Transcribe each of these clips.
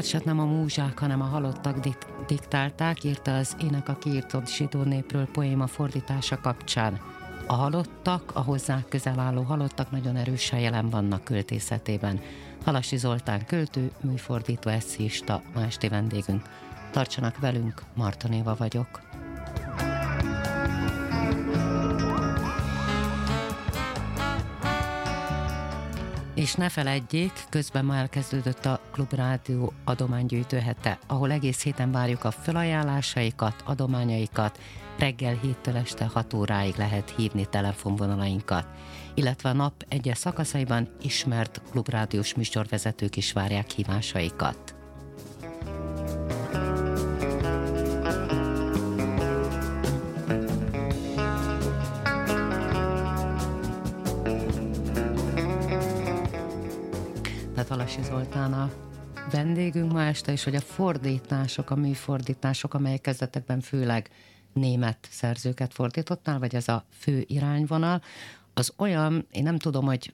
verset nem a múzsák, hanem a halottak dik- diktálták, írta az Ének a kiírtott zsidó népről poéma fordítása kapcsán. A halottak, a hozzá közel álló halottak nagyon erősen jelen vannak költészetében. Halasi Zoltán költő, műfordító eszista, ma esti vendégünk. Tartsanak velünk, Martanéva vagyok. És ne feledjék, közben már elkezdődött a Klubrádió adománygyűjtő hete, ahol egész héten várjuk a felajánlásaikat, adományaikat, reggel 7-től este 6 óráig lehet hívni telefonvonalainkat, illetve a nap egyes szakaszaiban ismert klubrádiós műsorvezetők is várják hívásaikat. Tehát Alasi Zoltán a vendégünk ma este, és hogy a fordítások, a műfordítások, amelyek kezdetekben főleg német szerzőket fordítottál, vagy ez a fő irányvonal, az olyan, én nem tudom, hogy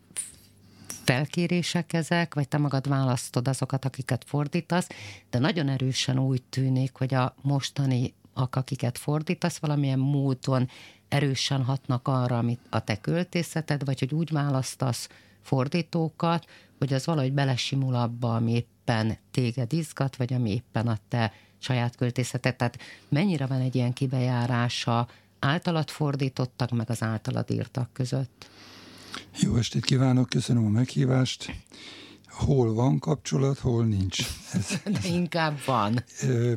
felkérések ezek, vagy te magad választod azokat, akiket fordítasz, de nagyon erősen úgy tűnik, hogy a mostani akiket fordítasz, valamilyen módon erősen hatnak arra, amit a te költészeted, vagy hogy úgy választasz fordítókat, hogy az valahogy belesimul abba, ami éppen téged izgat, vagy ami éppen a te saját költészeted. Tehát mennyire van egy ilyen kibejárása általad fordítottak, meg az általad írtak között? Jó estét kívánok, köszönöm a meghívást. Hol van kapcsolat, hol nincs. Ez, De inkább van. Ö,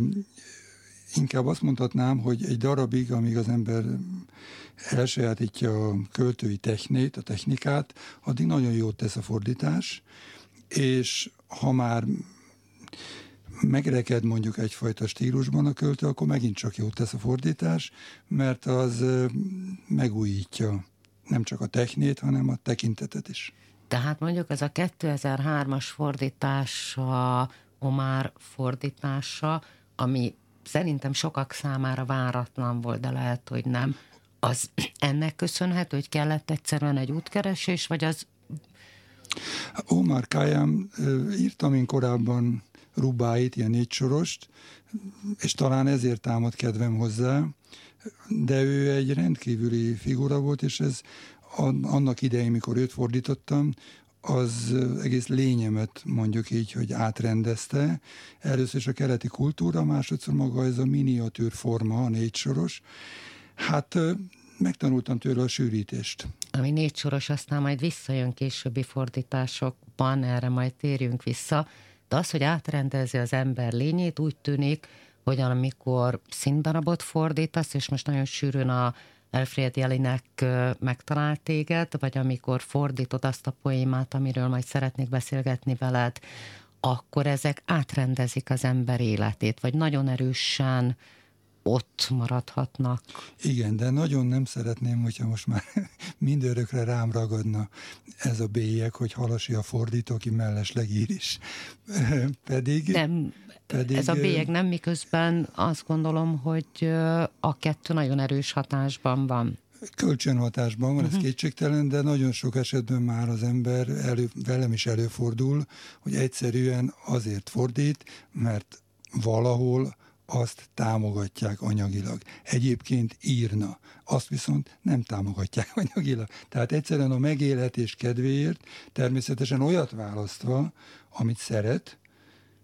inkább azt mondhatnám, hogy egy darabig, amíg az ember elsajátítja a költői technét, a technikát, addig nagyon jót tesz a fordítás, és ha már megreked mondjuk egyfajta stílusban a költő, akkor megint csak jót tesz a fordítás, mert az megújítja nem csak a technét, hanem a tekintetet is. Tehát mondjuk ez a 2003-as fordítása, Omar fordítása, ami szerintem sokak számára váratlan volt, de lehet, hogy nem. Az ennek köszönhető, hogy kellett egyszerűen egy útkeresés, vagy az... Omar Khayyam írtam én korábban Rubáit, ilyen négy sorost, és talán ezért támad kedvem hozzá, de ő egy rendkívüli figura volt, és ez annak idején, mikor őt fordítottam, az egész lényemet mondjuk így, hogy átrendezte. Először is a keleti kultúra, másodszor maga ez a miniatűr forma, a négy soros. Hát megtanultam tőle a sűrítést. Ami négy soros, aztán majd visszajön későbbi fordításokban, erre majd térjünk vissza, de az, hogy átrendezi az ember lényét, úgy tűnik, hogy amikor színdarabot fordítasz, és most nagyon sűrűn a Alfred Jelinek megtalált téged, vagy amikor fordítod azt a poémát, amiről majd szeretnék beszélgetni veled, akkor ezek átrendezik az ember életét, vagy nagyon erősen ott maradhatnak. Igen, de nagyon nem szeretném, hogyha most már mindörökre rám ragadna ez a bélyek, hogy Halasi a fordító, aki mellesleg ír is. Pedig... Nem, pedig, ez a bélyeg nem, miközben azt gondolom, hogy a kettő nagyon erős hatásban van. Kölcsönhatásban van, uh-huh. ez kétségtelen, de nagyon sok esetben már az ember, elő, velem is előfordul, hogy egyszerűen azért fordít, mert valahol azt támogatják anyagilag. Egyébként írna, azt viszont nem támogatják anyagilag. Tehát egyszerűen a megélhetés kedvéért természetesen olyat választva, amit szeret,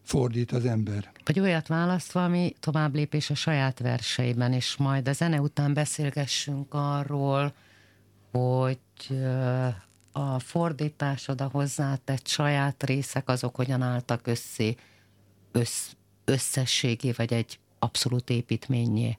fordít az ember. Vagy olyat választva, ami tovább lépés a saját verseiben, és majd a zene után beszélgessünk arról, hogy a fordításod, a hozzátett saját részek, azok hogyan álltak össze, össz, összességé, vagy egy abszolút építményé.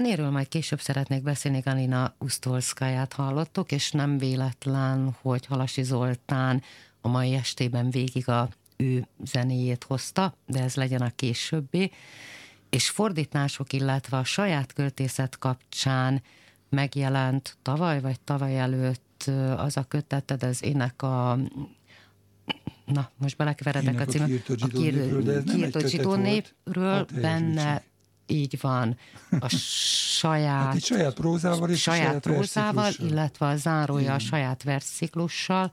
Zenéről majd később szeretnék beszélni, Galina Usztolszkáját hallottok, és nem véletlen, hogy Halasi Zoltán a mai estében végig a ő zenéjét hozta, de ez legyen a későbbi. És fordítások, illetve a saját költészet kapcsán megjelent tavaly vagy tavaly előtt az a köteted, az ének a na, most belekeveredek a címet, a kiirtó zsidó népről, benne így van, a saját... Hát saját prózával és saját, saját prózával, illetve a zárója Igen. a saját versziklussal,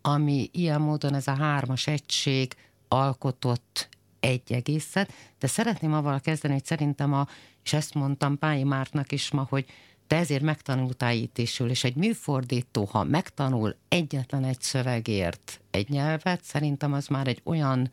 ami ilyen módon ez a hármas egység alkotott egy egészet, de szeretném avval kezdeni, hogy szerintem a, és ezt mondtam Pályi Mártnak is ma, hogy te ezért megtanultál ítésül, és egy műfordító, ha megtanul egyetlen egy szövegért egy nyelvet, szerintem az már egy olyan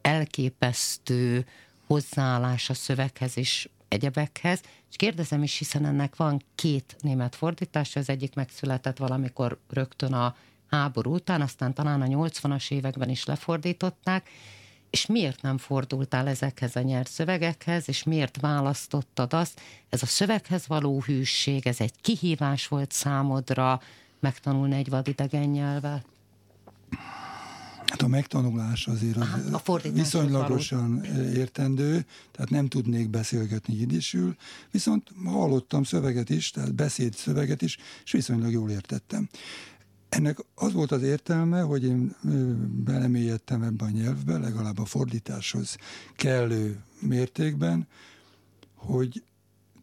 elképesztő hozzáállás a szöveghez és egyebekhez, és kérdezem is, hiszen ennek van két német fordítása, az egyik megszületett valamikor rögtön a háború után, aztán talán a 80-as években is lefordították, és miért nem fordultál ezekhez a nyert szövegekhez, és miért választottad azt? Ez a szöveghez való hűség, ez egy kihívás volt számodra megtanulni egy vadidegen nyelvet? Hát a megtanulás azért az a viszonylagosan való. értendő, tehát nem tudnék beszélgetni jidisül, viszont hallottam szöveget is, tehát beszéd szöveget is, és viszonylag jól értettem. Ennek az volt az értelme, hogy én belemélyedtem ebbe a nyelvbe, legalább a fordításhoz kellő mértékben, hogy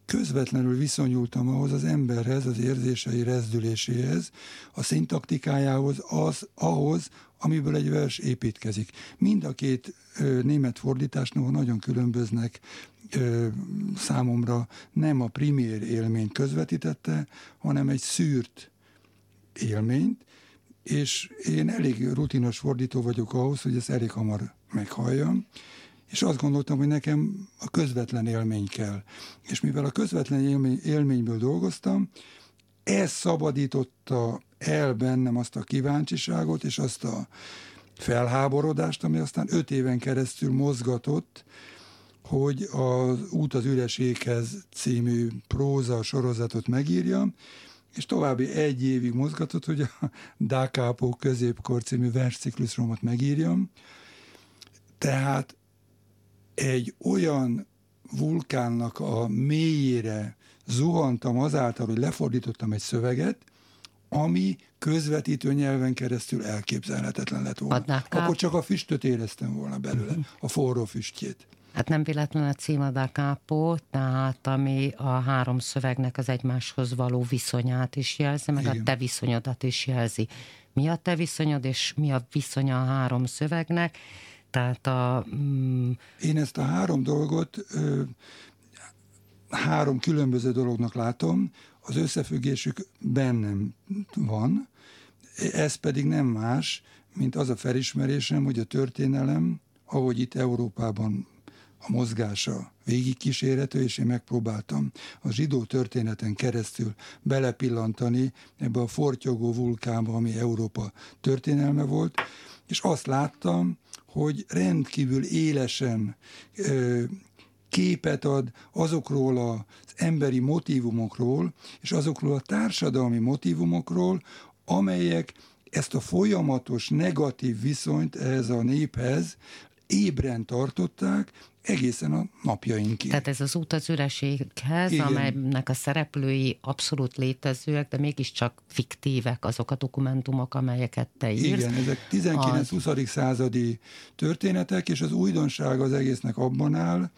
közvetlenül viszonyultam ahhoz az emberhez, az érzései rezdüléséhez, a szintaktikájához, az, ahhoz, amiből egy vers építkezik. Mind a két ö, német fordításnál nagyon különböznek ö, számomra nem a primér élményt közvetítette, hanem egy szűrt élményt, és én elég rutinos fordító vagyok ahhoz, hogy ezt elég hamar meghalljam, és azt gondoltam, hogy nekem a közvetlen élmény kell. És mivel a közvetlen élmény, élményből dolgoztam, ez szabadította el bennem azt a kíváncsiságot, és azt a felháborodást, ami aztán öt éven keresztül mozgatott, hogy az Út az üreséghez című próza sorozatot megírjam, és további egy évig mozgatott, hogy a Dákápó középkor című versciklusromat megírjam. Tehát egy olyan vulkánnak a mélyére zuhantam azáltal, hogy lefordítottam egy szöveget, ami közvetítő nyelven keresztül elképzelhetetlen lett volna. Adnák Akkor csak a füstöt éreztem volna belőle, uh-huh. a forró füstjét. Hát nem véletlen a cím a capo, tehát ami a három szövegnek az egymáshoz való viszonyát is jelzi, meg Igen. a te viszonyodat is jelzi. Mi a te viszonyod, és mi a viszonya a három szövegnek? Tehát a... Mm... Én ezt a három dolgot ö, három különböző dolognak látom, az összefüggésük bennem van, ez pedig nem más, mint az a felismerésem, hogy a történelem, ahogy itt Európában a mozgása végigkísérető, és én megpróbáltam a zsidó történeten keresztül belepillantani ebbe a fortyogó vulkánba, ami Európa történelme volt, és azt láttam, hogy rendkívül élesen ö, képet ad azokról az emberi motivumokról, és azokról a társadalmi motivumokról, amelyek ezt a folyamatos negatív viszonyt ehhez a néphez ébren tartották, egészen a napjainkig. Tehát ez az út az üreséghez, Igen. amelynek a szereplői abszolút létezőek, de mégiscsak fiktívek azok a dokumentumok, amelyeket te írsz. Igen, ezek 19-20. Az... századi történetek, és az újdonság az egésznek abban áll,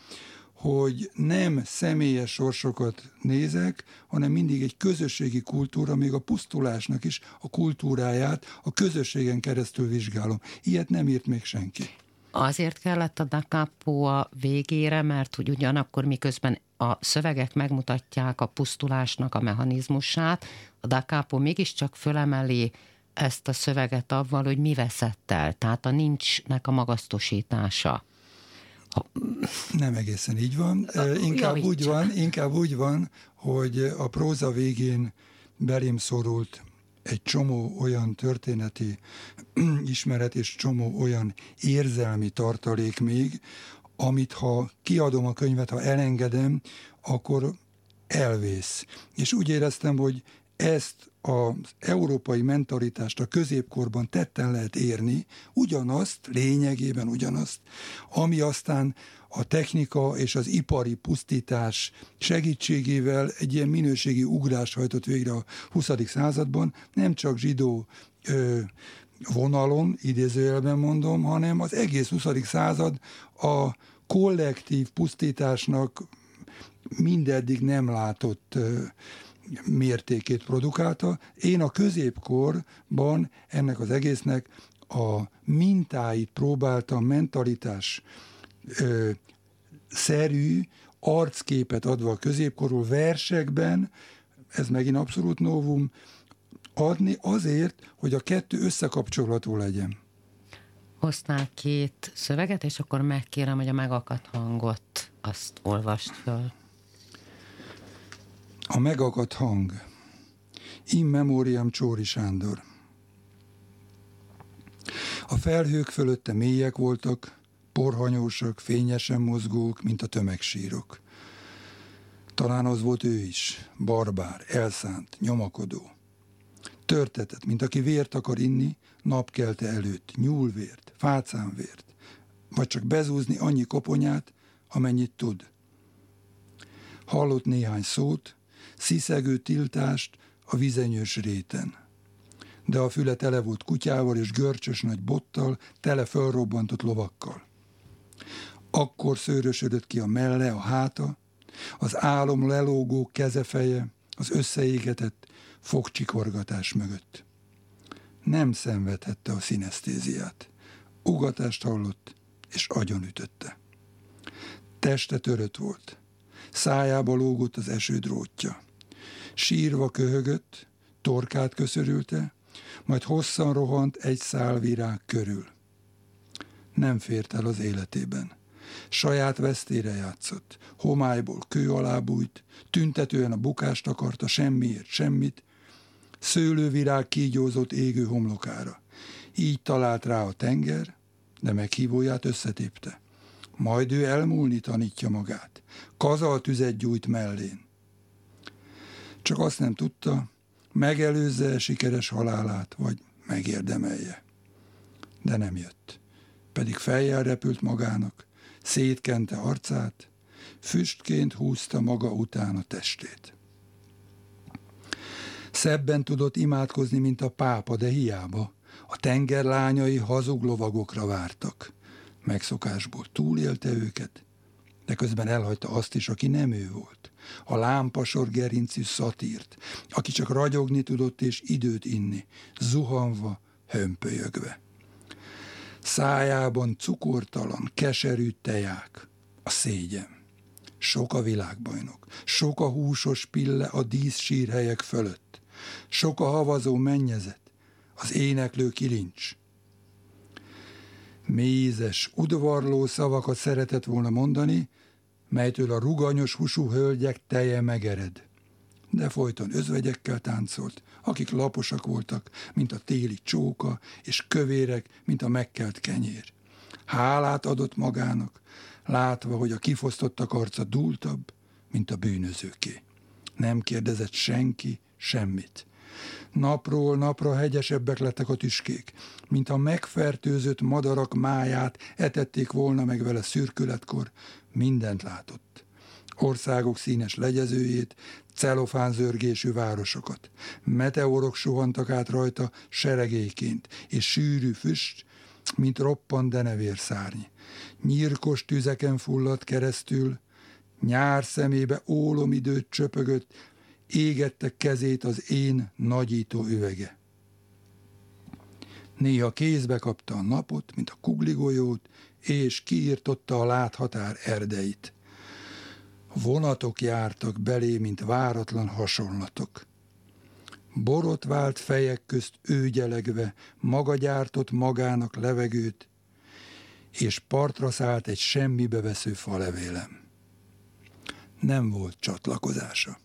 hogy nem személyes sorsokat nézek, hanem mindig egy közösségi kultúra, még a pusztulásnak is a kultúráját a közösségen keresztül vizsgálom. Ilyet nem írt még senki. Azért kellett a da capo a végére, mert hogy ugyanakkor miközben a szövegek megmutatják a pusztulásnak a mechanizmusát, a da capo mégiscsak fölemeli ezt a szöveget avval, hogy mi veszett el, tehát a nincsnek a magasztosítása. Nem egészen így van. Inkább úgy van, inkább úgy van, hogy a próza végén belém szorult egy csomó olyan történeti ismeret és csomó olyan érzelmi tartalék még, amit ha kiadom a könyvet, ha elengedem, akkor elvész. És úgy éreztem, hogy ezt az európai mentalitást a középkorban tetten lehet érni, ugyanazt, lényegében ugyanazt, ami aztán a technika és az ipari pusztítás segítségével egy ilyen minőségi ugrás hajtott végre a 20. században, nem csak zsidó ö, vonalon, idézőjelben mondom, hanem az egész 20. század a kollektív pusztításnak mindeddig nem látott ö, mértékét produkálta. Én a középkorban ennek az egésznek a mintáit próbáltam mentalitás ö, szerű arcképet adva a középkorú versekben, ez megint abszolút novum, adni azért, hogy a kettő összekapcsolható legyen. Hoztál két szöveget, és akkor megkérem, hogy a megakadt hangot azt olvast föl. A megakadt hang. In memoriam Csóri Sándor. A felhők fölötte mélyek voltak, porhanyósak, fényesen mozgók, mint a tömegsírok. Talán az volt ő is, barbár, elszánt, nyomakodó. Törtetett, mint aki vért akar inni, napkelte előtt, nyúlvért, fácánvért, vagy csak bezúzni annyi koponyát, amennyit tud. Hallott néhány szót, sziszegő tiltást a vizenyős réten. De a füle tele volt kutyával és görcsös nagy bottal, tele fölrobbantott lovakkal. Akkor szőrösödött ki a melle, a háta, az álom lelógó kezefeje, az összeégetett fogcsikorgatás mögött. Nem szenvedhette a szinesztéziát. Ugatást hallott, és agyon ütötte. Teste törött volt. Szájába lógott az esődrótja. Sírva köhögött, torkát köszörülte, majd hosszan rohant egy szál virág körül. Nem fért el az életében. Saját vesztére játszott, homályból kő alá bújt, tüntetően a bukást akarta, semmiért semmit, szőlővirág kígyózott égő homlokára. Így talált rá a tenger, de meghívóját összetépte. Majd ő elmúlni tanítja magát. Kazal tüzet gyújt mellén. Csak azt nem tudta, megelőzze sikeres halálát, vagy megérdemelje. De nem jött. Pedig fejjel repült magának, szétkente arcát, füstként húzta maga után a testét. Szebben tudott imádkozni, mint a pápa, de hiába. A tengerlányai hazug lovagokra vártak. Megszokásból túlélte őket, de közben elhagyta azt is, aki nem ő volt. A lámpasor gerincű szatírt, aki csak ragyogni tudott és időt inni, zuhanva, hömpölyögve. Szájában cukortalan, keserű teják, a szégyen. Sok a világbajnok, sok a húsos pille a díszsírhelyek fölött, sok a havazó mennyezet, az éneklő kilincs. Mézes, udvarló szavakat szeretett volna mondani, melytől a ruganyos húsú hölgyek teje megered. De folyton özvegyekkel táncolt, akik laposak voltak, mint a téli csóka, és kövérek, mint a megkelt kenyér. Hálát adott magának, látva, hogy a kifosztottak arca dúltabb, mint a bűnözőké. Nem kérdezett senki semmit. Napról napra hegyesebbek lettek a tüskék, mint a megfertőzött madarak máját etették volna meg vele szürkületkor, mindent látott. Országok színes legyezőjét, celofánzörgésű városokat. Meteorok suhantak át rajta seregéként, és sűrű füst, mint roppant denevérszárny. Nyírkos tüzeken fulladt keresztül, nyár szemébe ólomidőt csöpögött, égette kezét az én nagyító üvege. Néha kézbe kapta a napot, mint a kugligolyót, és kiirtotta a láthatár erdeit. Vonatok jártak belé, mint váratlan hasonlatok. Borotvált fejek közt őgyelegve maga gyártott magának levegőt, és partra szállt egy semmibe vesző falevélem. Nem volt csatlakozása.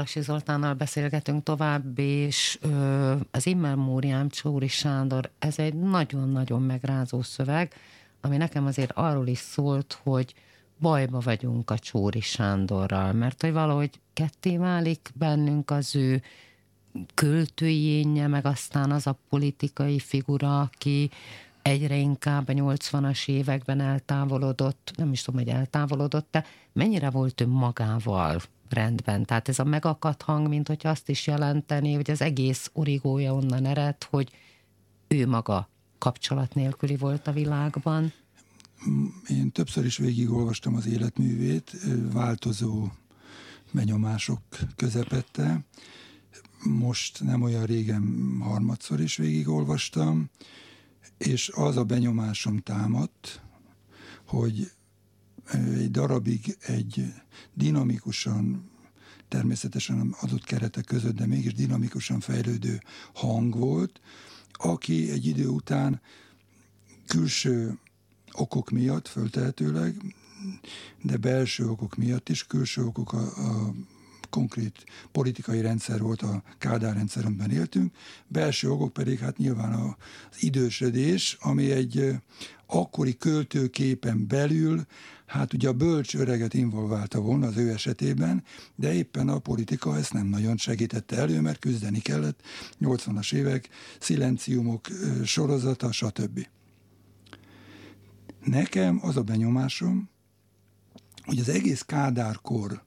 Balasi Zoltánnal beszélgetünk tovább, és ö, az Immemóriám Csóri Sándor, ez egy nagyon-nagyon megrázó szöveg, ami nekem azért arról is szólt, hogy bajba vagyunk a Csóri Sándorral, mert hogy valahogy ketté válik bennünk az ő költőjénye, meg aztán az a politikai figura, aki egyre inkább a 80-as években eltávolodott, nem is tudom, hogy eltávolodott, de mennyire volt ő magával rendben. Tehát ez a megakadt hang, mint hogy azt is jelenteni, hogy az egész origója onnan ered, hogy ő maga kapcsolat nélküli volt a világban. Én többször is végigolvastam az életművét, változó benyomások közepette. Most nem olyan régen harmadszor is végigolvastam, és az a benyomásom támadt, hogy egy darabig egy dinamikusan, természetesen adott keretek között, de mégis dinamikusan fejlődő hang volt, aki egy idő után külső okok miatt föltehetőleg, de belső okok miatt is, külső okok a, a konkrét politikai rendszer volt a Kádár rendszer, amiben éltünk, belső okok pedig hát nyilván az idősödés, ami egy akkori költőképen belül, hát ugye a bölcs öreget involválta volna az ő esetében, de éppen a politika ezt nem nagyon segítette elő, mert küzdeni kellett 80-as évek, szilenciumok sorozata, stb. Nekem az a benyomásom, hogy az egész Kádárkor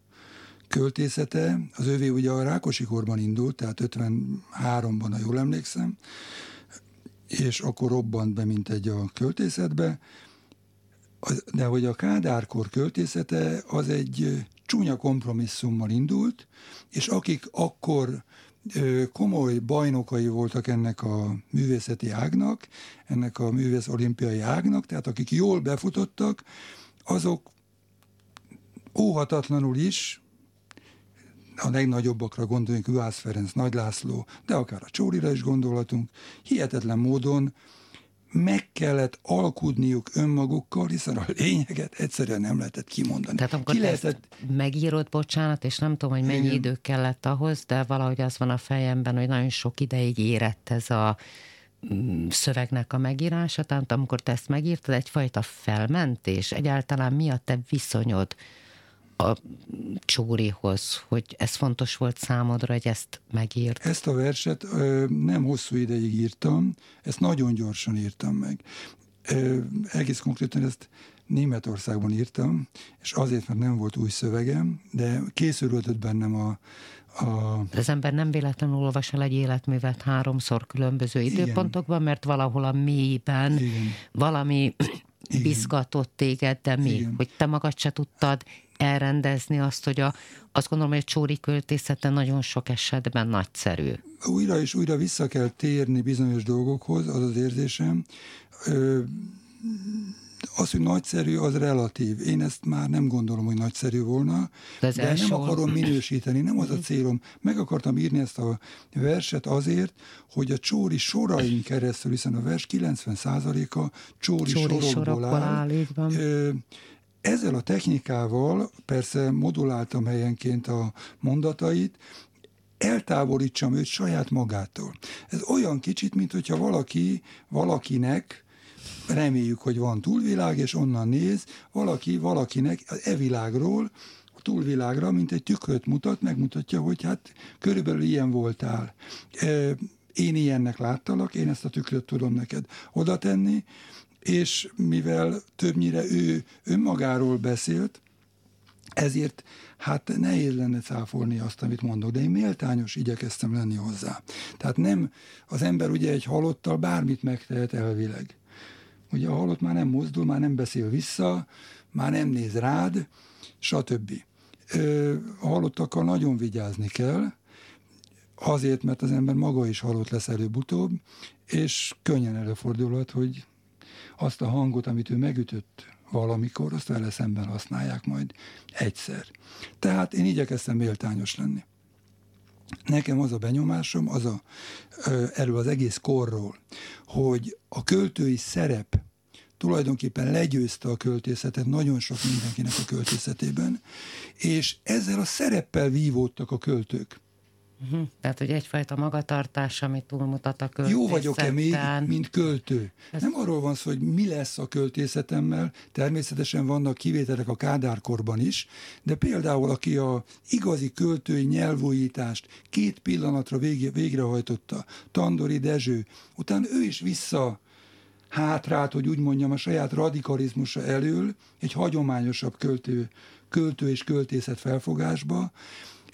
költészete, az övé ugye a Rákosi korban indult, tehát 53-ban, ha jól emlékszem, és akkor robbant be, mint egy a költészetbe, de hogy a Kádárkor költészete az egy csúnya kompromisszummal indult, és akik akkor komoly bajnokai voltak ennek a művészeti ágnak, ennek a művész olimpiai ágnak, tehát akik jól befutottak, azok óhatatlanul is a legnagyobbakra gondoljunk, Juhász Ferenc, Nagy László, de akár a Csórira is gondolhatunk, hihetetlen módon meg kellett alkudniuk önmagukkal, hiszen a lényeget egyszerűen nem lehetett kimondani. Tehát amikor Ki lehetett... megírod, bocsánat, és nem tudom, hogy mennyi Igen. idő kellett ahhoz, de valahogy az van a fejemben, hogy nagyon sok ideig érett ez a mm, szövegnek a megírása, tehát amikor te ezt megírtad, egyfajta felmentés, egyáltalán mi a te viszonyod a Csórihoz, hogy ez fontos volt számodra, hogy ezt megírt? Ezt a verset ö, nem hosszú ideig írtam, ezt nagyon gyorsan írtam meg. Ö, egész konkrétan ezt Németországban írtam, és azért, mert nem volt új szövegem, de készülődött bennem a, a... Az ember nem véletlenül olvas el egy életművet háromszor különböző időpontokban, Igen. mert valahol a mélyben Igen. valami Igen. bizgatott téged, de mi? Igen. Hogy te magad se tudtad elrendezni azt, hogy a, azt gondolom, hogy a csóri költészete nagyon sok esetben nagyszerű. Újra és újra vissza kell térni bizonyos dolgokhoz, az az érzésem. Ö, az, hogy nagyszerű, az relatív. Én ezt már nem gondolom, hogy nagyszerű volna, de, de nem akarom minősíteni, nem az a célom. Meg akartam írni ezt a verset azért, hogy a csóri sorain keresztül, hiszen a vers 90%-a csóri, csóri sorokból, sorokból áll. áll ezzel a technikával persze moduláltam helyenként a mondatait, eltávolítsam őt saját magától. Ez olyan kicsit, mint hogyha valaki, valakinek, reméljük, hogy van túlvilág, és onnan néz, valaki valakinek az e világról, a túlvilágra, mint egy tükröt mutat, megmutatja, hogy hát körülbelül ilyen voltál. Én ilyennek láttalak, én ezt a tükröt tudom neked oda tenni, és mivel többnyire ő önmagáról beszélt, ezért hát nehéz lenne cáfolni azt, amit mondok, de én méltányos igyekeztem lenni hozzá. Tehát nem, az ember ugye egy halottal bármit megtehet elvileg. Ugye a halott már nem mozdul, már nem beszél vissza, már nem néz rád, stb. A halottakkal nagyon vigyázni kell, azért, mert az ember maga is halott lesz előbb-utóbb, és könnyen előfordulhat, hogy azt a hangot, amit ő megütött valamikor, azt vele szemben használják majd egyszer. Tehát én igyekeztem méltányos lenni. Nekem az a benyomásom, az a, erről az egész korról, hogy a költői szerep tulajdonképpen legyőzte a költészetet nagyon sok mindenkinek a költészetében, és ezzel a szereppel vívódtak a költők. Uh-huh. Tehát, hogy egyfajta magatartás, ami túlmutat a költészeten. Jó vagyok-e még, mint költő? Ez... Nem arról van szó, hogy mi lesz a költészetemmel, természetesen vannak kivételek a kádárkorban is, de például aki a igazi költői nyelvújítást két pillanatra végre, végrehajtotta, Tandori Dezső, utána ő is vissza hátrált, hogy úgy mondjam, a saját radikalizmusa elől egy hagyományosabb költő, költő és költészet felfogásba,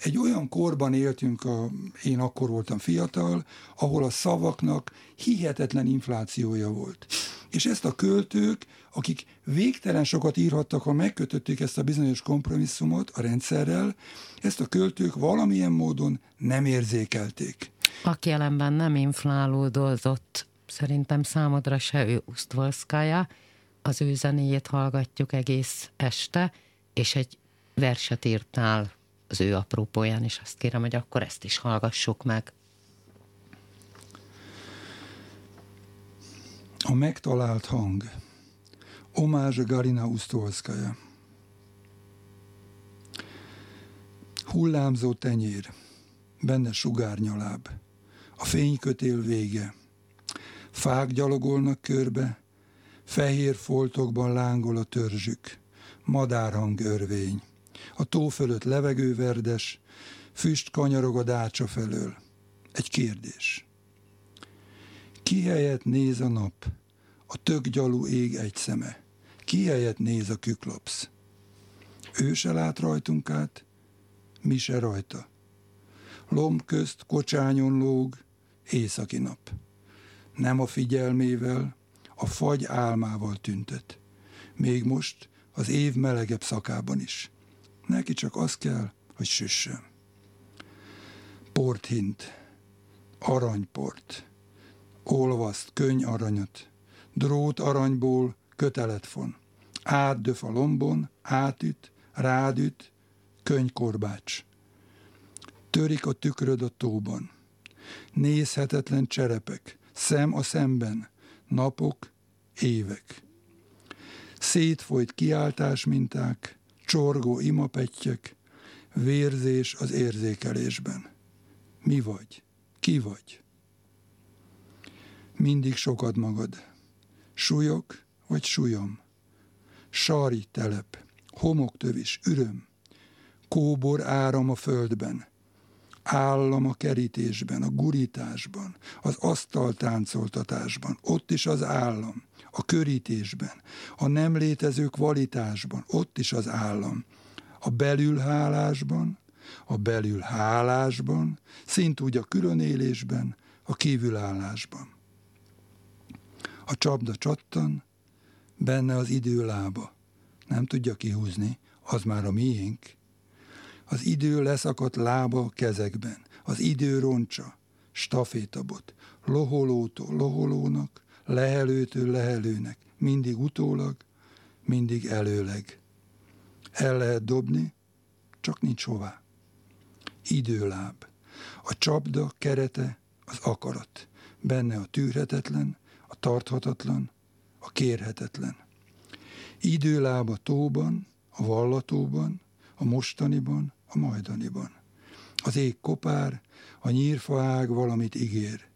egy olyan korban éltünk, a, én akkor voltam fiatal, ahol a szavaknak hihetetlen inflációja volt. És ezt a költők, akik végtelen sokat írhattak, ha megkötötték ezt a bizonyos kompromisszumot a rendszerrel, ezt a költők valamilyen módon nem érzékelték. Aki ellenben nem inflálódott, szerintem számodra se ő Usztvolszkája, az ő zenéjét hallgatjuk egész este, és egy verset írtál az ő aprópóján, és azt kérem, hogy akkor ezt is hallgassuk meg. A megtalált hang. Omázs Garina Usztolszkaja. Hullámzó tenyér, benne sugárnyaláb, a fénykötél vége. Fák gyalogolnak körbe, fehér foltokban lángol a törzsük, madárhang örvény. A tó fölött levegő verdes, füst kanyarog a dácsa felől. Egy kérdés. Ki helyett néz a nap? A tök gyalú ég egy szeme. Ki helyett néz a küklopsz? Ő se lát rajtunk át, mi se rajta. Lomb közt kocsányon lóg, északi nap. Nem a figyelmével, a fagy álmával tüntet. Még most az év melegebb szakában is. Neki csak az kell, hogy süssön. Porthint, aranyport, olvaszt könyv aranyat, drót aranyból kötelet von, átdöf a lombon, átüt, rádüt, könyvkorbács. Törik a tükröd a tóban. Nézhetetlen cserepek, szem a szemben, napok, évek. Szétfolyt kiáltás minták, csorgó imapettyek, vérzés az érzékelésben. Mi vagy? Ki vagy? Mindig sokad magad. Súlyok vagy súlyom? Sari telep, homoktövis, üröm, kóbor áram a földben, állam a kerítésben, a gurításban, az asztaltáncoltatásban, ott is az állam, a körítésben, a nem létező kvalitásban, ott is az állam, a belülhálásban, a belülhálásban, szintúgy a különélésben, a kívülállásban. A csapda csattan, benne az idő lába. Nem tudja kihúzni, az már a miénk. Az idő leszakadt lába a kezekben, az idő roncsa, stafétabot, loholótól loholónak, lehelőtől lehelőnek, mindig utólag, mindig előleg. El lehet dobni, csak nincs hová. Időláb. A csapda kerete az akarat. Benne a tűrhetetlen, a tarthatatlan, a kérhetetlen. Időláb a tóban, a vallatóban, a mostaniban, a majdaniban. Az ég kopár, a nyírfaág valamit ígér.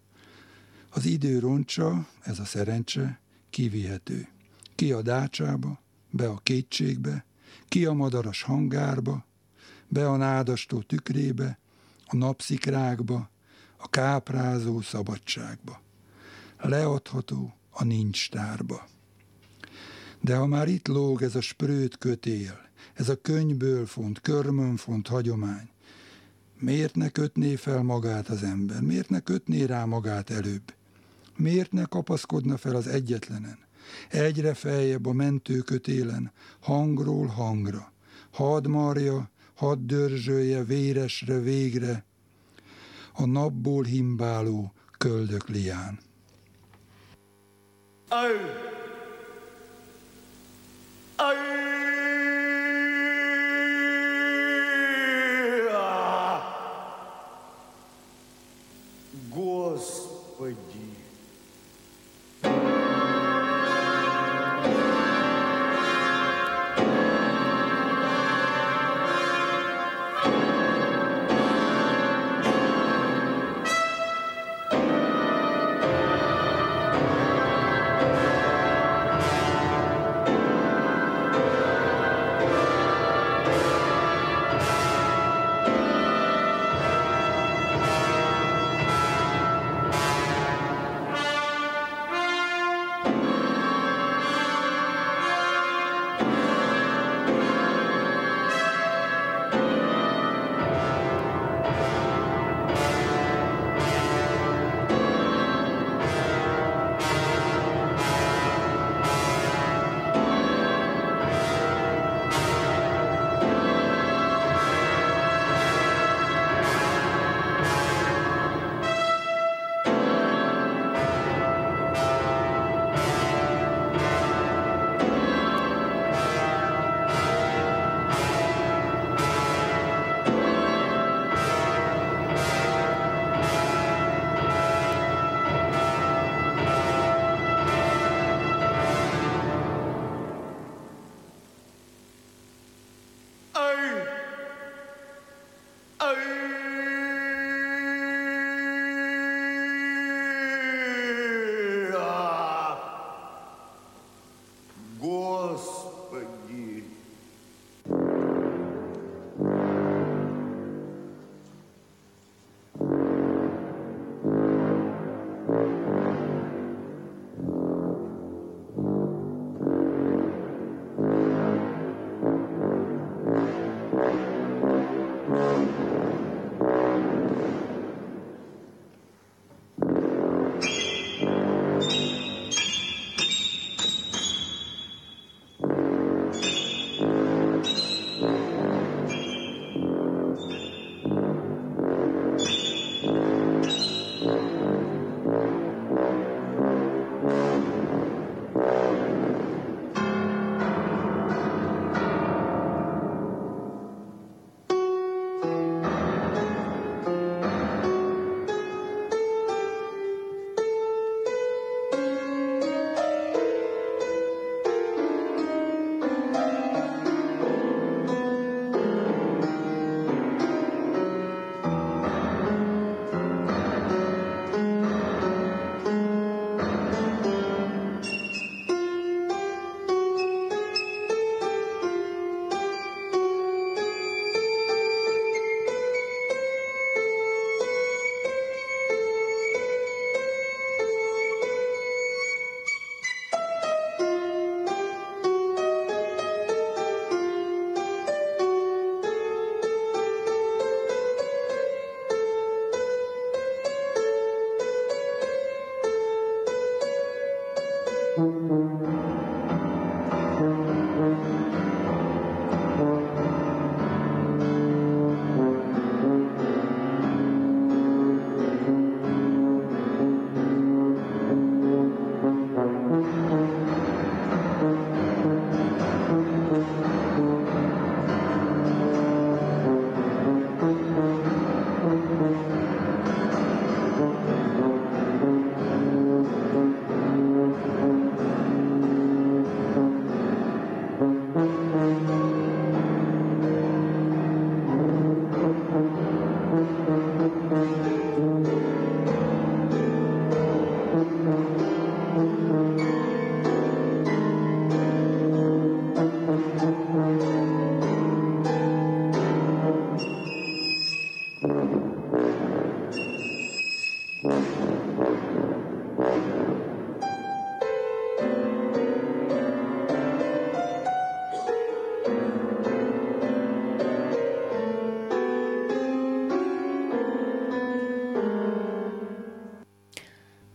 Az idő roncsa, ez a szerencse, kivihető. Ki a dácsába, be a kétségbe, ki a madaras hangárba, be a nádastó tükrébe, a napszikrákba, a káprázó szabadságba. Leadható a nincs tárba. De ha már itt lóg ez a sprőt kötél, ez a könyvből font, körmön font hagyomány, miért ne kötné fel magát az ember? Miért ne kötné rá magát előbb? miért ne kapaszkodna fel az egyetlenen? Egyre feljebb a mentőkötélen, hangról hangra. Hadd marja, hadd dörzsölje véresre végre a napból himbáló köldök lián. Oh! Oh!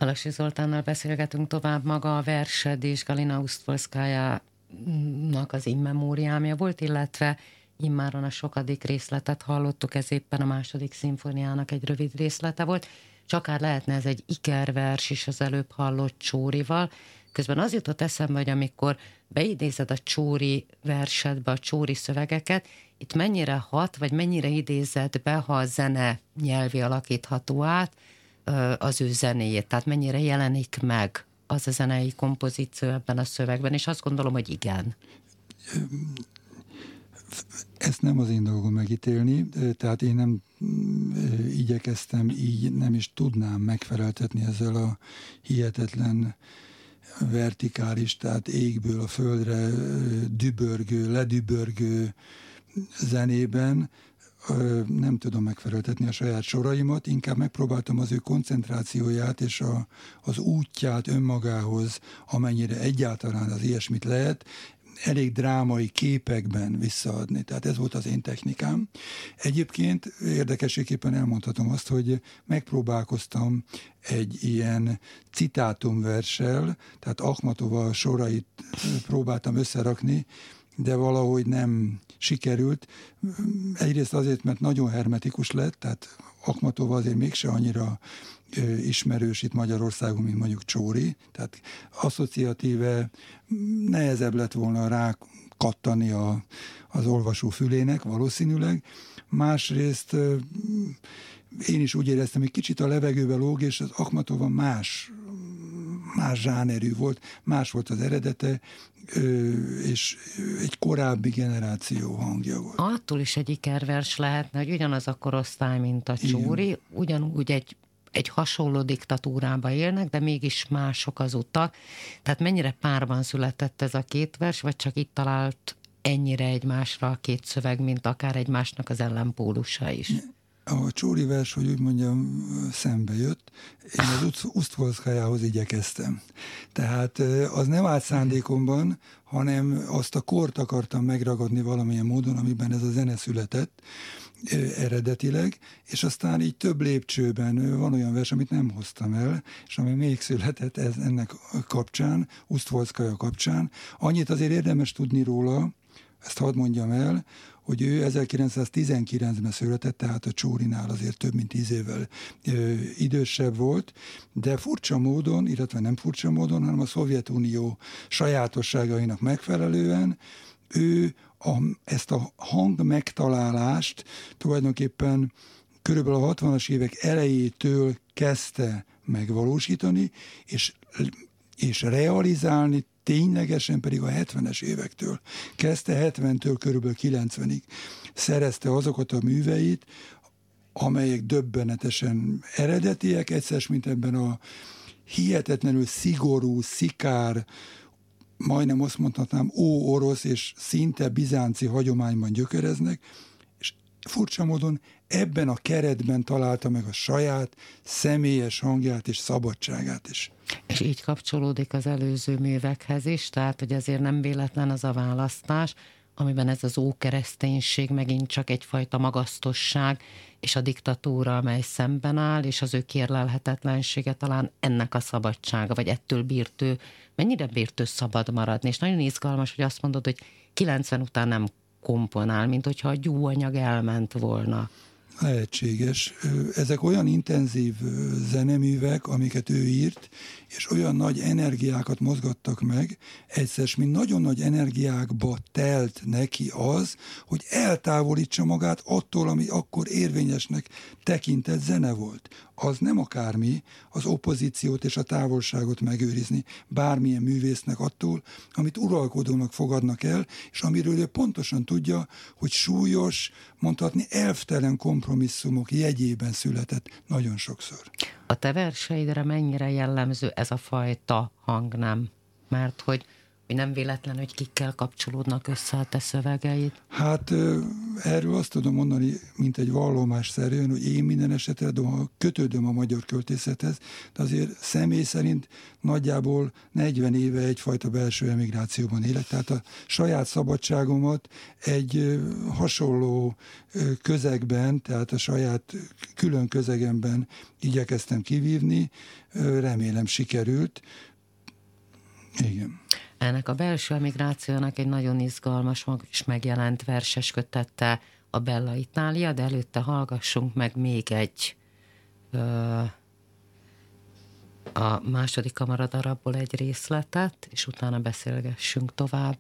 Balasi Zoltánnal beszélgetünk tovább, maga a versed és Galina Ustvolszkájának az immemóriámja volt, illetve immáron a sokadik részletet hallottuk, ez éppen a második szimfóniának egy rövid részlete volt, csak akár lehetne ez egy ikervers is az előbb hallott Csórival. Közben az jutott eszembe, hogy amikor beidézed a Csóri versedbe, a Csóri szövegeket, itt mennyire hat, vagy mennyire idézed be, ha a zene nyelvi alakítható át, az ő zenéjét, tehát mennyire jelenik meg az a zenei kompozíció ebben a szövegben, és azt gondolom, hogy igen. Ezt nem az én dolgom megítélni, tehát én nem igyekeztem, így nem is tudnám megfeleltetni ezzel a hihetetlen vertikális, tehát égből a földre dübörgő, ledübörgő zenében, nem tudom megfeleltetni a saját soraimat, inkább megpróbáltam az ő koncentrációját és a, az útját önmagához, amennyire egyáltalán az ilyesmit lehet, elég drámai képekben visszaadni. Tehát ez volt az én technikám. Egyébként érdekességképpen elmondhatom azt, hogy megpróbálkoztam egy ilyen citátumversel, tehát Akhmatova sorait próbáltam összerakni, de valahogy nem sikerült. Egyrészt azért, mert nagyon hermetikus lett, tehát Akmatova azért mégse annyira ismerős itt Magyarországon, mint mondjuk Csóri, tehát asszociatíve nehezebb lett volna rá kattani a, az olvasó fülének valószínűleg. Másrészt én is úgy éreztem, hogy kicsit a levegőbe lóg, és az Akmatova más más zsánerű volt, más volt az eredete, és egy korábbi generáció hangja volt. Attól is egy ikervers lehetne, hogy ugyanaz a korosztály, mint a Csóri, Igen. ugyanúgy egy egy hasonló diktatúrába élnek, de mégis mások az utak. Tehát mennyire párban született ez a két vers, vagy csak itt talált ennyire egymásra a két szöveg, mint akár egymásnak az ellenpólusa is? A Csóri vers, hogy úgy mondjam, szembe jött. Én az Usztvolszkájához igyekeztem. Tehát az nem állt szándékomban, hanem azt a kort akartam megragadni valamilyen módon, amiben ez a zene született eredetileg, és aztán így több lépcsőben van olyan vers, amit nem hoztam el, és ami még született ez, ennek kapcsán, Usztvolszkaja kapcsán. Annyit azért érdemes tudni róla, ezt hadd mondjam el, hogy ő 1919-ben született, tehát a Csórinál azért több mint tíz évvel ö, idősebb volt, de furcsa módon, illetve nem furcsa módon, hanem a Szovjetunió sajátosságainak megfelelően ő a, ezt a hang megtalálást tulajdonképpen körülbelül a 60-as évek elejétől kezdte megvalósítani, és, és realizálni ténylegesen pedig a 70-es évektől kezdte, 70-től körülbelül 90-ig szerezte azokat a műveit, amelyek döbbenetesen eredetiek, egyszer, mint ebben a hihetetlenül szigorú, szikár, majdnem azt mondhatnám, ó orosz és szinte bizánci hagyományban gyökereznek, és furcsa módon ebben a keretben találta meg a saját személyes hangját és szabadságát is. És így kapcsolódik az előző művekhez is, tehát hogy azért nem véletlen az a választás, amiben ez az ókereszténység megint csak egyfajta magasztosság, és a diktatúra, amely szemben áll, és az ő kérlelhetetlensége talán ennek a szabadsága, vagy ettől bírt ő, mennyire bírt ő szabad maradni, és nagyon izgalmas, hogy azt mondod, hogy 90 után nem komponál, mint hogyha a gyúanyag elment volna lehetséges. Ezek olyan intenzív zeneművek, amiket ő írt, és olyan nagy energiákat mozgattak meg, egyszer, mint nagyon nagy energiákba telt neki az, hogy eltávolítsa magát attól, ami akkor érvényesnek tekintett zene volt az nem akármi az opozíciót és a távolságot megőrizni bármilyen művésznek attól, amit uralkodónak fogadnak el, és amiről ő pontosan tudja, hogy súlyos, mondhatni elftelen kompromisszumok jegyében született nagyon sokszor. A te verseidre mennyire jellemző ez a fajta hangnám? Mert hogy nem véletlen, hogy kikkel kapcsolódnak össze a te szövegeid? Hát erről azt tudom mondani, mint egy vallomás szerűen, hogy én minden esetre kötődöm a magyar költészethez, de azért személy szerint nagyjából 40 éve egyfajta belső emigrációban élek, tehát a saját szabadságomat egy hasonló közegben, tehát a saját külön közegemben igyekeztem kivívni, remélem sikerült. Igen. Ennek a belső emigrációnak egy nagyon izgalmas és megjelent verses kötette a Bella Itália, de előtte hallgassunk meg még egy ö, a második kamaradarabból egy részletet, és utána beszélgessünk tovább.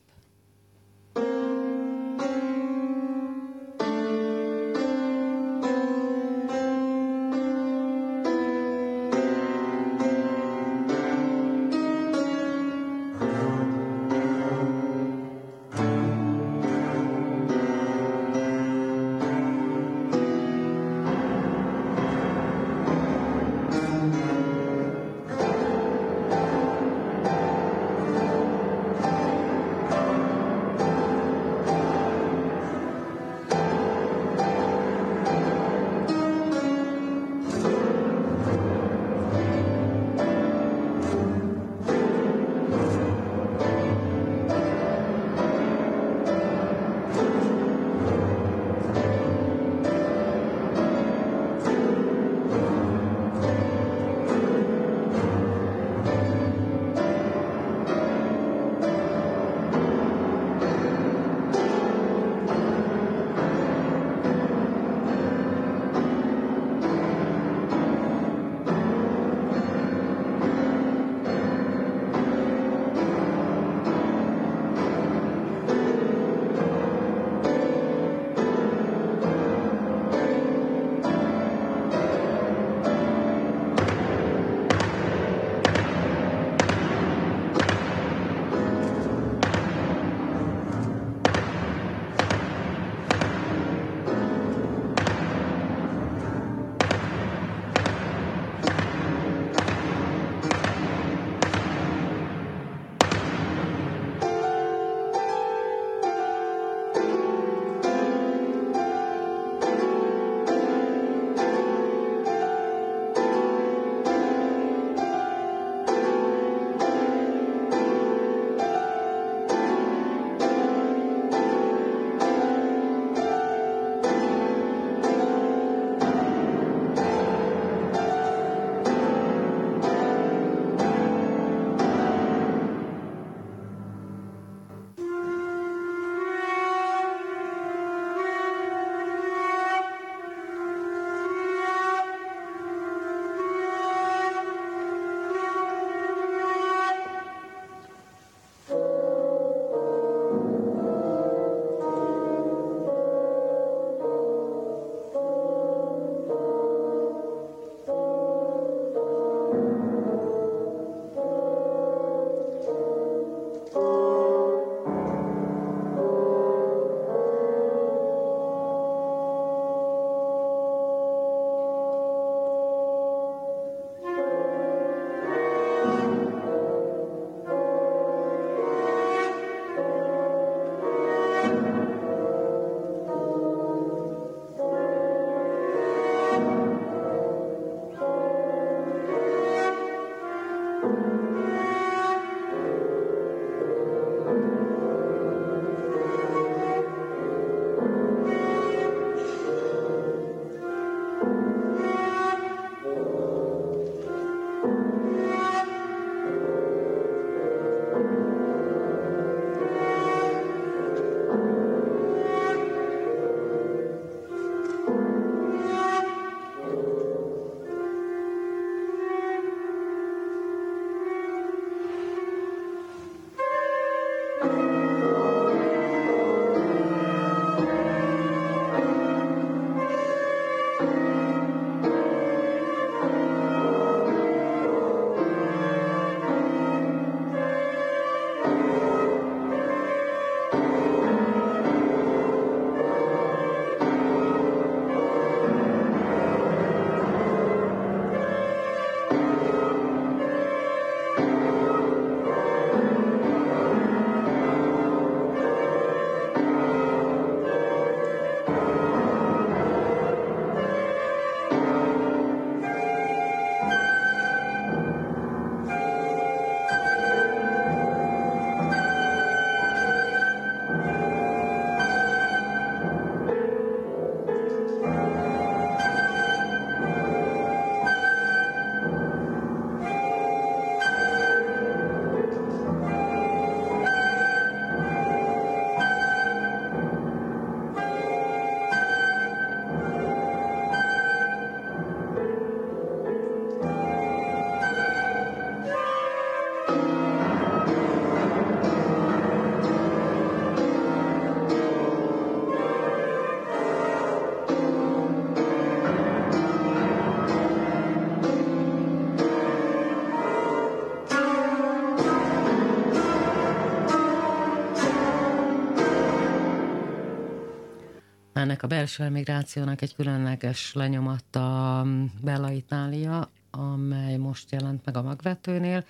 Ennek a belső emigrációnak egy különleges lenyomata Bella Itália, amely most jelent meg a magvetőnél,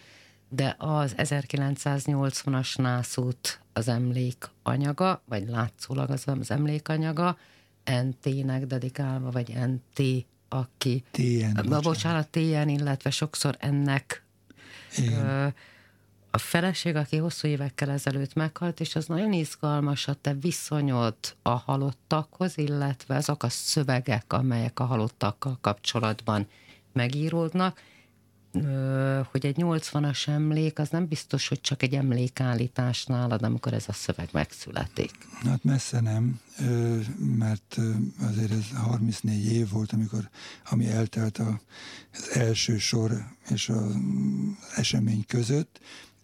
de az 1980-as nászút az emlék anyaga, vagy látszólag az az emlékanyaga, NT-nek dedikálva, vagy NT, aki... TN, bocsánat. bocsánat, TN, illetve sokszor ennek Igen. A feleség, aki hosszú évekkel ezelőtt meghalt, és az nagyon izgalmas a te viszonyod a halottakhoz, illetve azok a szövegek, amelyek a halottakkal kapcsolatban megíródnak, hogy egy 80-as emlék, az nem biztos, hogy csak egy emlékállítás nálad, amikor ez a szöveg megszületik. Hát messze nem, mert azért ez 34 év volt, amikor, ami eltelt az első sor és az esemény között,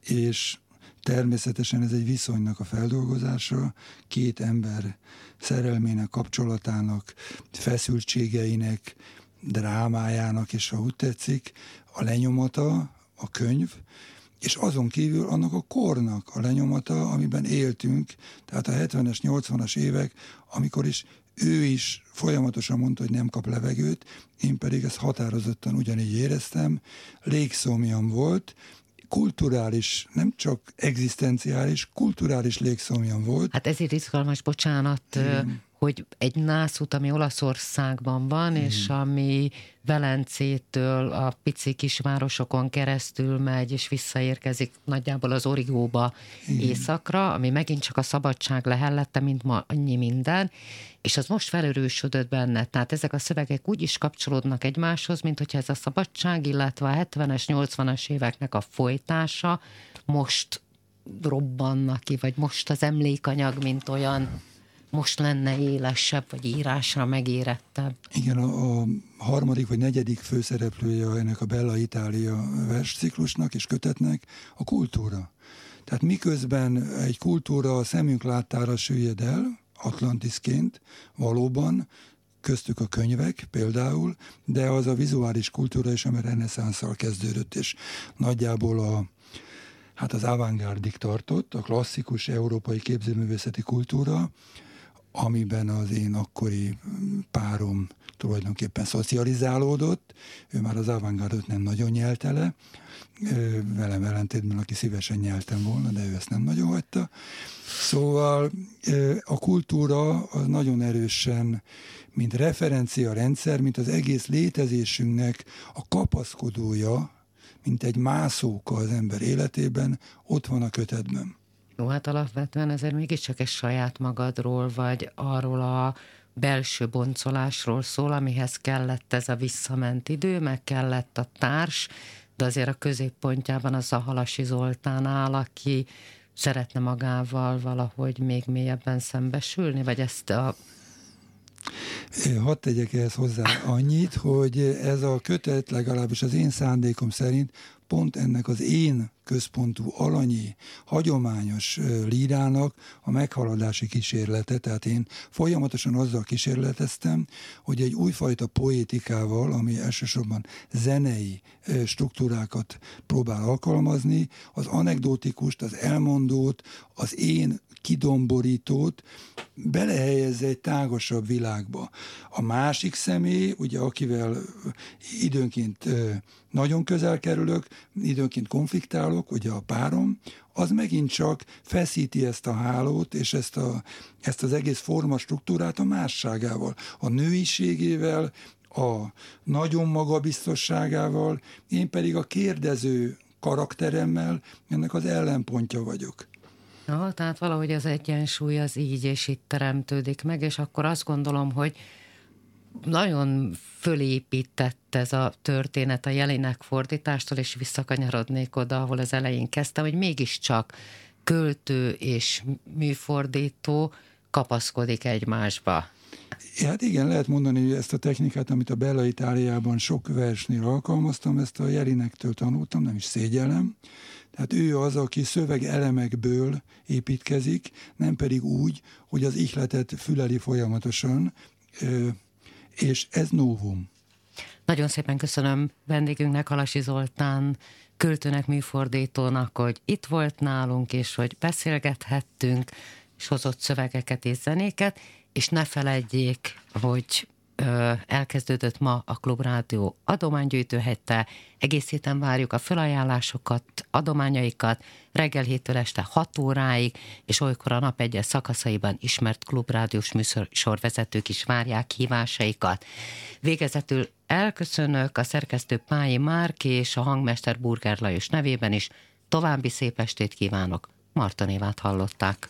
és természetesen ez egy viszonynak a feldolgozása, két ember szerelmének, kapcsolatának, feszültségeinek, drámájának, és ha úgy tetszik, a lenyomata, a könyv, és azon kívül annak a kornak a lenyomata, amiben éltünk, tehát a 70-es, 80-as évek, amikor is ő is folyamatosan mondta, hogy nem kap levegőt, én pedig ezt határozottan ugyanígy éreztem, légszomjam volt, kulturális, nem csak egzisztenciális, kulturális légszomjam volt. Hát ezért izgalmas, bocsánat, Igen hogy egy nászút, ami Olaszországban van, mm. és ami Velencétől a pici kisvárosokon keresztül megy, és visszaérkezik nagyjából az Origóba mm. északra, ami megint csak a szabadság lehellette, mint ma annyi minden, és az most felerősödött benne. Tehát ezek a szövegek úgy is kapcsolódnak egymáshoz, mint hogyha ez a szabadság, illetve a 70-es, 80-as éveknek a folytása most robbannak ki, vagy most az emlékanyag, mint olyan most lenne élesebb, vagy írásra megérettebb. Igen, a, a harmadik vagy negyedik főszereplője ennek a Bella Italia versciklusnak és kötetnek a kultúra. Tehát miközben egy kultúra a szemünk láttára süllyed el, Atlantisként, valóban, köztük a könyvek például, de az a vizuális kultúra is, ami reneszánszal kezdődött, és nagyjából a, hát az avantgárdig tartott, a klasszikus európai képzőművészeti kultúra, amiben az én akkori párom tulajdonképpen szocializálódott, ő már az avantgardot nem nagyon nyelte le, velem ellentétben, aki szívesen nyeltem volna, de ő ezt nem nagyon hagyta. Szóval a kultúra az nagyon erősen, mint referencia rendszer, mint az egész létezésünknek a kapaszkodója, mint egy mászóka az ember életében, ott van a kötetben. Jó, hát alapvetően ezért mégiscsak egy saját magadról, vagy arról a belső boncolásról szól, amihez kellett ez a visszament idő, meg kellett a társ, de azért a középpontjában az a Halasi Zoltán áll, aki szeretne magával valahogy még mélyebben szembesülni, vagy ezt a Hadd tegyek ehhez hozzá annyit, hogy ez a kötet legalábbis az én szándékom szerint pont ennek az én központú alanyi, hagyományos lírának a meghaladási kísérlete, tehát én folyamatosan azzal kísérleteztem, hogy egy újfajta poétikával, ami elsősorban zenei struktúrákat próbál alkalmazni, az anekdotikust, az elmondót, az én kidomborítót belehelyezze egy tágasabb világba. A másik személy, ugye akivel időnként nagyon közel kerülök, időnként konfliktálok, ugye a párom, az megint csak feszíti ezt a hálót, és ezt, a, ezt az egész forma struktúrát a másságával, a nőiségével, a nagyon magabiztosságával, én pedig a kérdező karakteremmel ennek az ellenpontja vagyok. Ja, tehát valahogy az egyensúly az így és itt teremtődik meg, és akkor azt gondolom, hogy nagyon fölépített ez a történet a jelinek fordítástól, és visszakanyarodnék oda, ahol az elején kezdtem, hogy mégiscsak költő és műfordító kapaszkodik egymásba. Hát igen, lehet mondani, hogy ezt a technikát, amit a Bella Itáliában sok versnél alkalmaztam, ezt a Jelinektől tanultam, nem is szégyellem. Tehát ő az, aki szövegelemekből építkezik, nem pedig úgy, hogy az ihletet füleli folyamatosan, és ez novum. Nagyon szépen köszönöm vendégünknek, Alasi Zoltán, költőnek, műfordítónak, hogy itt volt nálunk, és hogy beszélgethettünk. és hozott szövegeket és zenéket, és ne feledjék, hogy elkezdődött ma a Klubrádió adománygyűjtő hette. Egész héten várjuk a felajánlásokat, adományaikat, reggel héttől este 6 óráig, és olykor a nap egyes szakaszaiban ismert klubrádiós műsorvezetők is várják hívásaikat. Végezetül elköszönök a szerkesztő Pályi Márk és a hangmester Burger Lajos nevében is. További szép estét kívánok! Marta Névát hallották.